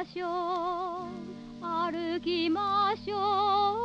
ましょう。歩きましょう。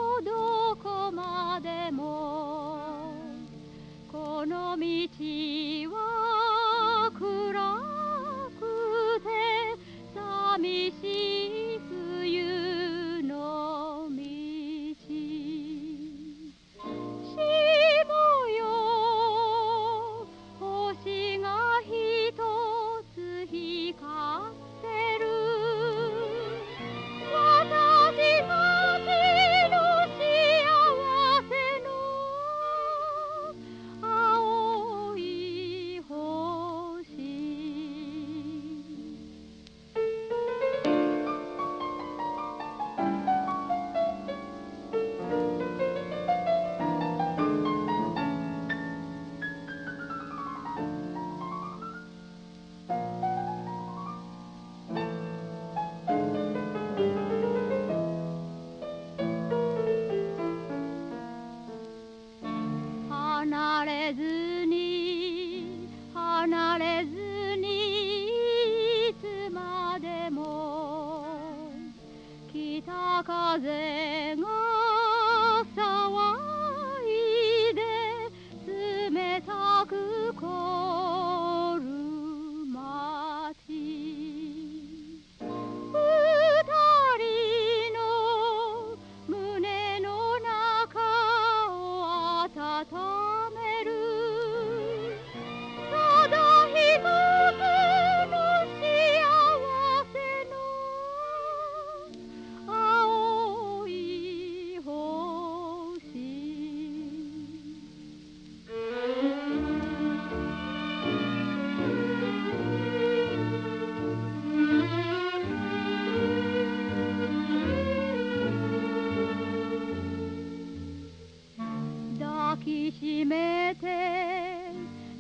Cause.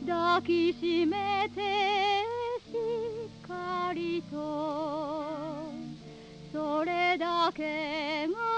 抱きしめてしっかりと。それだけが